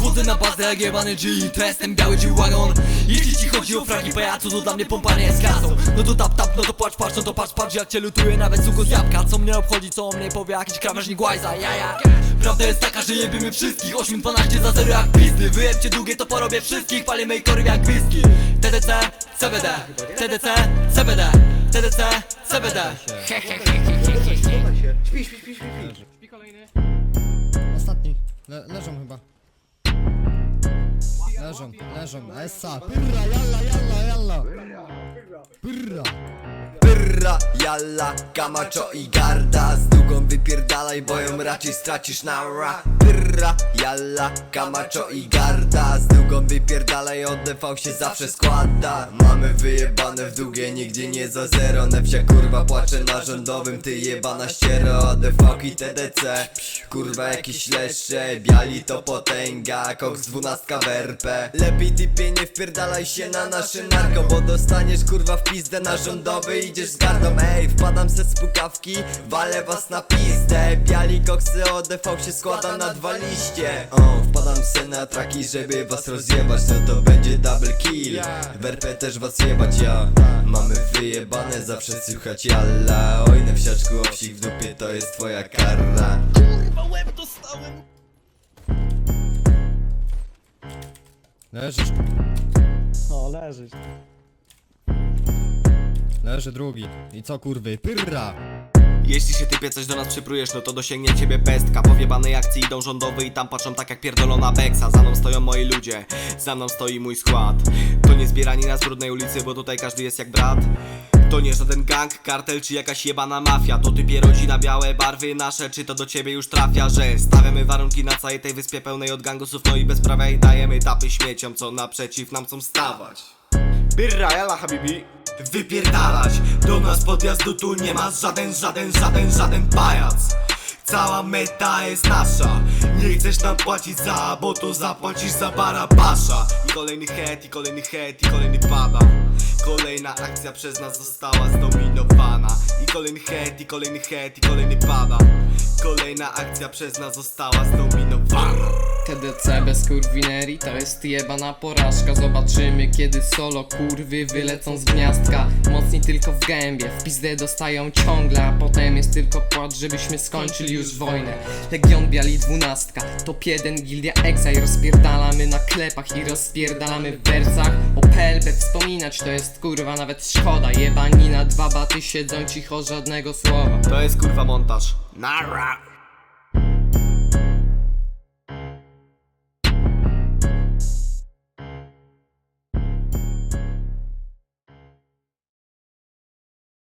Chodzę na bazę jak jebany G To jestem biały G-Wagon Jeśli ci chodzi o fragi pajacu To dla mnie pompa nie jest kasą No to tap tap, no to płacz patrz No to patrz patrz jak cię lutuję Nawet suko z jabłka. Co mnie obchodzi, co o mnie powie Jakiś krawężnik łajza, ja ja. Prawda jest taka, że jebiemy wszystkich. 8-12 za 0 jak pizdy. Wyjebcie długie to porobię wszystkich. Palimy kory jak whisky. TDC, CBD TDC, CBD TDC, CBD He he he he he he Śpi, śpi, śpi, śpi, śpi. Ostatni. Le leżą chyba. Leżą, leżą. Essa. Pyrra, jalla, jalla, jalla. Pyrra. Pyrra, jalla, kamacho i garda Z długą wypierdalaj, bo ją raczej stracisz na ra jalla, kamacho i garda. Z długą wypierdalaj, oddewał się zawsze składa. Mamy wyjebane w długie, nigdzie nie za zero. Nefcia kurwa płacze na rządowym, ty jebana ściero. ADV i TDC, kurwa jakieś leszcze Biali to potęga, koks dwunastka w RP Lepiej typie nie wpierdalaj się na nasze narko Bo dostaniesz kurwa w pizdę na rządowy. Idziesz z gardą, ej, wpadam se z pukawki Walę was na pizdę. Biali koksy ODV się składa na dwa liście O, wpadam se na traki, żeby was rozjebać No to będzie double kill W RP też was jebać, ja Mamy wyjebane, zawsze słuchać jalla Oj, wsiaczku, owsik w dupie, to jest twoja kara Leżysz. No, leżysz. Leży drugi. I co kurwy? Pyrra. Jeśli się typie coś do nas przyprujesz, no to dosięgnie ciebie pestka. Po wjebanej akcji idą rządowy i tam patrzą tak jak pierdolona beksa. Za mną stoją moi ludzie, za mną stoi mój skład. To nie zbierani na brudnej ulicy, bo tutaj każdy jest jak brat. To nie żaden gang, kartel czy jakaś jebana mafia. To typie rodzina, białe barwy nasze. Czy to do ciebie już trafia, że stawiamy warunki na całej tej wyspie pełnej od gangusów No i bezprawia i dajemy tapy śmieciom, co naprzeciw nam chcą stawać Birra, jala habibi Wypierdalać. Do nas podjazdu tu nie ma żaden, żaden, żaden, żaden pajac. Cała meta jest nasza. Nie chcesz nam płacić za, bo to zapłacisz za barabasza. I kolejny head, i kolejny head, i kolejny pada. Kolejna akcja przez nas została zdominowana. I kolejny head, i kolejny head, i kolejny pada Kolejna akcja przez nas została zdominowana. TDC bez kurwinerii to jest jebana porażka. Zobaczymy kiedy solo kurwy wylecą z gniazdka. Mocni tylko w gębie, w pizdę dostają ciągle A potem jest tylko płacz, żebyśmy skończyli już wojnę. Legion Biali dwunastka, top 1 Gildia Exile Rozpierdalamy na klepach i rozpierdalamy w wersach O PLB wspominać to jest kurwa nawet szkoda. Jebani na dwa baty siedzą cicho żadnego słowa. To jest kurwa montaż. Nara